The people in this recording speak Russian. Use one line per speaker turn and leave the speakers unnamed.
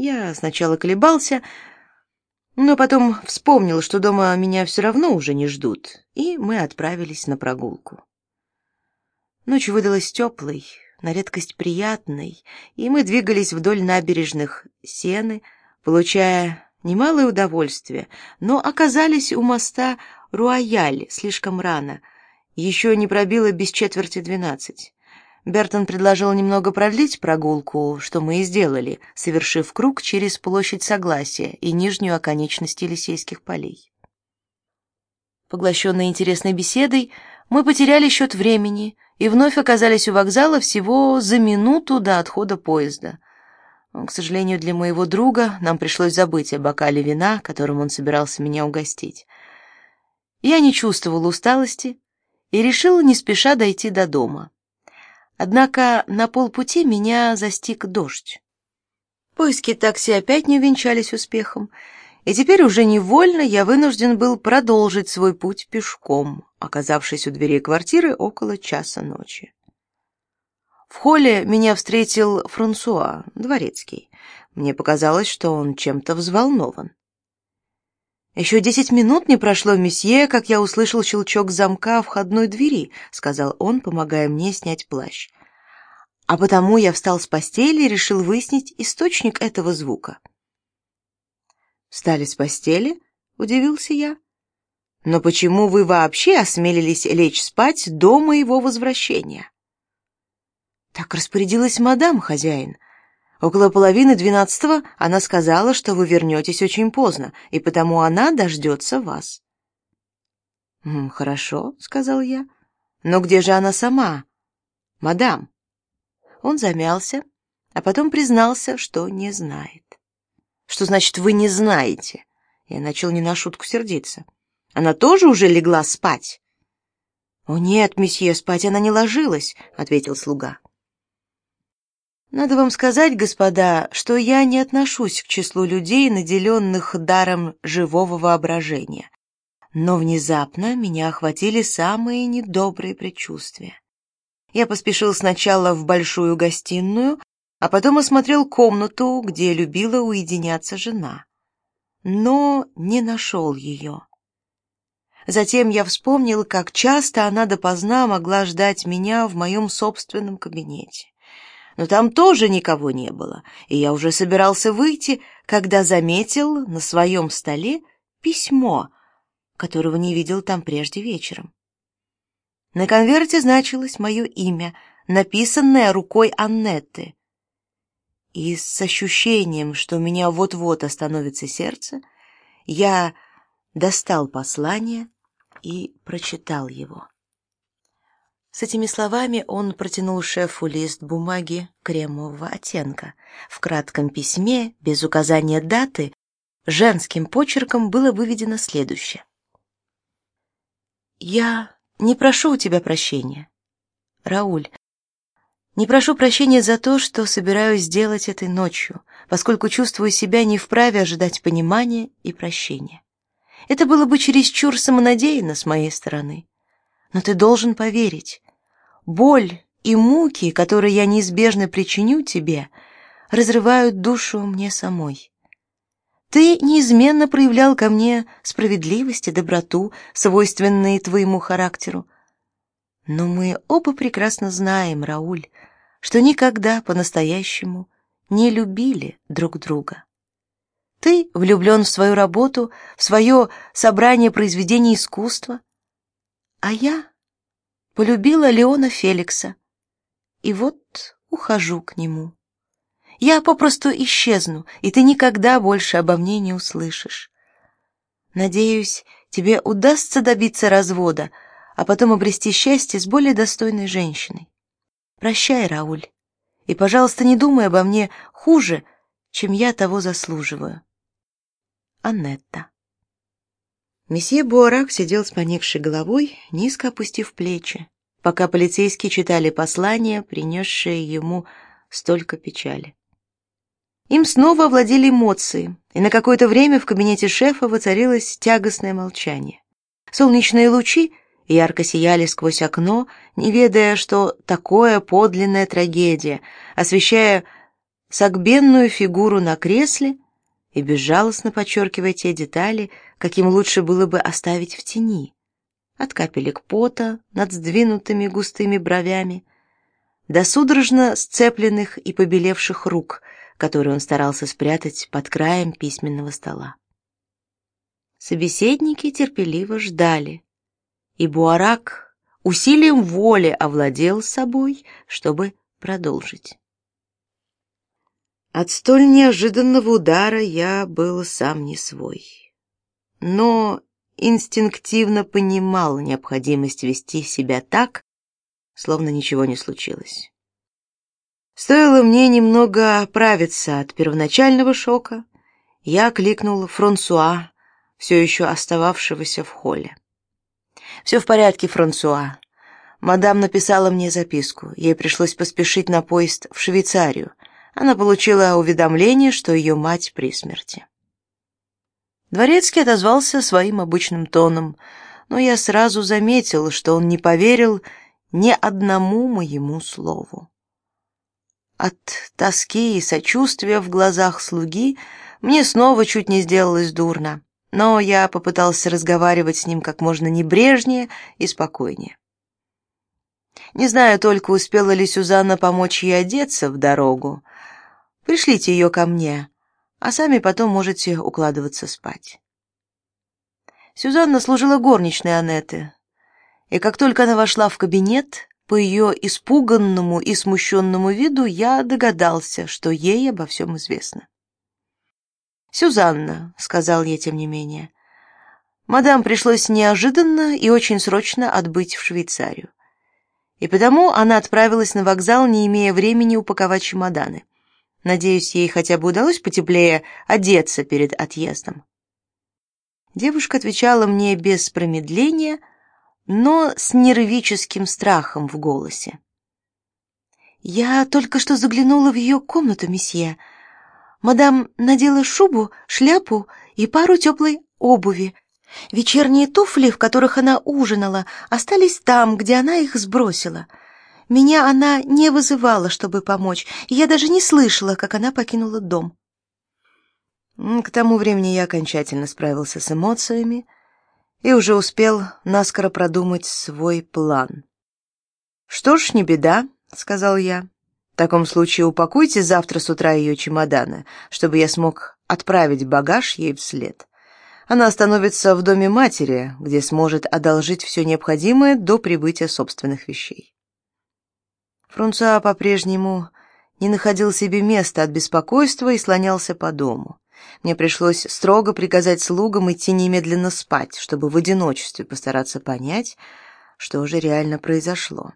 Я сначала колебался, но потом вспомнил, что дома меня все равно уже не ждут, и мы отправились на прогулку. Ночь выдалась теплой, на редкость приятной, и мы двигались вдоль набережных Сены, получая немалое удовольствие, но оказались у моста Руаяль слишком рано, еще не пробило без четверти двенадцать. Бертон предложил немного продлить прогулку, что мы и сделали, совершив круг через площадь Согласия и нижнюю оконечность Елисейских полей. Поглощенные интересной беседой, мы потеряли счет времени и вновь оказались у вокзала всего за минуту до отхода поезда. К сожалению, для моего друга нам пришлось забыть о бокале вина, которым он собирался меня угостить. Я не чувствовала усталости и решила не спеша дойти до дома. Однако на полпути меня застиг дождь. Поиски такси опять не увенчались успехом, и теперь уже невольно я вынужден был продолжить свой путь пешком, оказавшись у дверей квартиры около часа ночи. В холле меня встретил Франсуа, дворецкий. Мне показалось, что он чем-то взволнован. «Еще десять минут не прошло, месье, как я услышал щелчок замка входной двери», — сказал он, помогая мне снять плащ. «А потому я встал с постели и решил выяснить источник этого звука». «Встали с постели?» — удивился я. «Но почему вы вообще осмелились лечь спать до моего возвращения?» «Так распорядилась мадам, хозяин», Около половины двенадцатого она сказала, что вы вернетесь очень поздно, и потому она дождется вас. «Хорошо», — сказал я. «Но где же она сама?» «Мадам». Он замялся, а потом признался, что не знает. «Что значит, вы не знаете?» Я начал не на шутку сердиться. «Она тоже уже легла спать?» «О нет, месье, спать она не ложилась», — ответил слуга. Надо вам сказать, господа, что я не отношусь к числу людей, наделенных даром живого воображения. Но внезапно меня охватили самые недобрые предчувствия. Я поспешил сначала в большую гостиную, а потом осмотрел комнату, где любила уединяться жена. Но не нашел ее. Затем я вспомнил, как часто она допоздна могла ждать меня в моем собственном кабинете но там тоже никого не было, и я уже собирался выйти, когда заметил на своем столе письмо, которого не видел там прежде вечером. На конверте значилось мое имя, написанное рукой Аннетты. И с ощущением, что у меня вот-вот остановится сердце, я достал послание и прочитал его. С этими словами он протянул шефу лист бумаги кремового оттенка. В кратком письме, без указания даты, женским почерком было выведено следующее. «Я не прошу у тебя прощения, Рауль. Не прошу прощения за то, что собираюсь сделать этой ночью, поскольку чувствую себя не вправе ожидать понимания и прощения. Это было бы чересчур самонадеянно с моей стороны. Но ты должен поверить, Боль и муки, которые я неизбежно причиню тебе, разрывают душу мне самой. Ты неизменно проявлял ко мне справедливость и доброту, свойственные твоему характеру. Но мы оба прекрасно знаем, Рауль, что никогда по-настоящему не любили друг друга. Ты влюблен в свою работу, в свое собрание произведений искусства, а я полюбила Леона Феликса. И вот ухожу к нему. Я попросту исчезну, и ты никогда больше обо мне не услышишь. Надеюсь, тебе удастся добиться развода, а потом обрести счастье с более достойной женщиной. Прощай, Рауль, и, пожалуйста, не думай обо мне хуже, чем я того заслуживаю. Аннетта Месье Буарак сидел с поникшей головой, низко опустив плечи, пока полицейские читали послание, принесшее ему столько печали. Им снова овладели эмоции, и на какое-то время в кабинете шефа воцарилось тягостное молчание. Солнечные лучи ярко сияли сквозь окно, не ведая, что такое подлинная трагедия, освещая согбенную фигуру на кресле и безжалостно подчеркивая те детали, каким лучше было бы оставить в тени. От капелек пота над сдвинутыми густыми бровями до судорожно сцепленных и побелевших рук, которые он старался спрятать под краем письменного стола. Собеседники терпеливо ждали, и Буарак усилием воли овладел собой, чтобы продолжить. От столь неожиданного удара я был сам не свой. Но инстинктивно понимал необходимость вести себя так, словно ничего не случилось. Стоило мне немного оправиться от первоначального шока, я кликнул Франсуа, все еще остававшегося в холле. «Все в порядке, Франсуа. Мадам написала мне записку. Ей пришлось поспешить на поезд в Швейцарию. Она получила уведомление, что ее мать при смерти. Дворецкий отозвался своим обычным тоном, но я сразу заметил, что он не поверил ни одному моему слову. От тоски и сочувствия в глазах слуги мне снова чуть не сделалось дурно, но я попытался разговаривать с ним как можно небрежнее и спокойнее. Не знаю только, успела ли Сюзанна помочь ей одеться в дорогу. Пришлите ее ко мне, а сами потом можете укладываться спать. Сюзанна служила горничной Анетты, и как только она вошла в кабинет, по ее испуганному и смущенному виду я догадался, что ей обо всем известно. «Сюзанна», — сказал я тем не менее, — «мадам пришлось неожиданно и очень срочно отбыть в Швейцарию и потому она отправилась на вокзал, не имея времени упаковать чемоданы. Надеюсь, ей хотя бы удалось потеплее одеться перед отъездом. Девушка отвечала мне без промедления, но с нервическим страхом в голосе. «Я только что заглянула в ее комнату, месье. Мадам надела шубу, шляпу и пару теплой обуви, Вечерние туфли, в которых она ужинала, остались там, где она их сбросила. Меня она не вызывала, чтобы помочь, и я даже не слышала, как она покинула дом. К тому времени я окончательно справился с эмоциями и уже успел наскоро продумать свой план. «Что ж, не беда», — сказал я. «В таком случае упакуйте завтра с утра ее чемоданы, чтобы я смог отправить багаж ей вслед». Она остановится в доме матери, где сможет одолжить все необходимое до прибытия собственных вещей. Фрунца по-прежнему не находил себе места от беспокойства и слонялся по дому. Мне пришлось строго приказать слугам идти немедленно спать, чтобы в одиночестве постараться понять, что же реально произошло.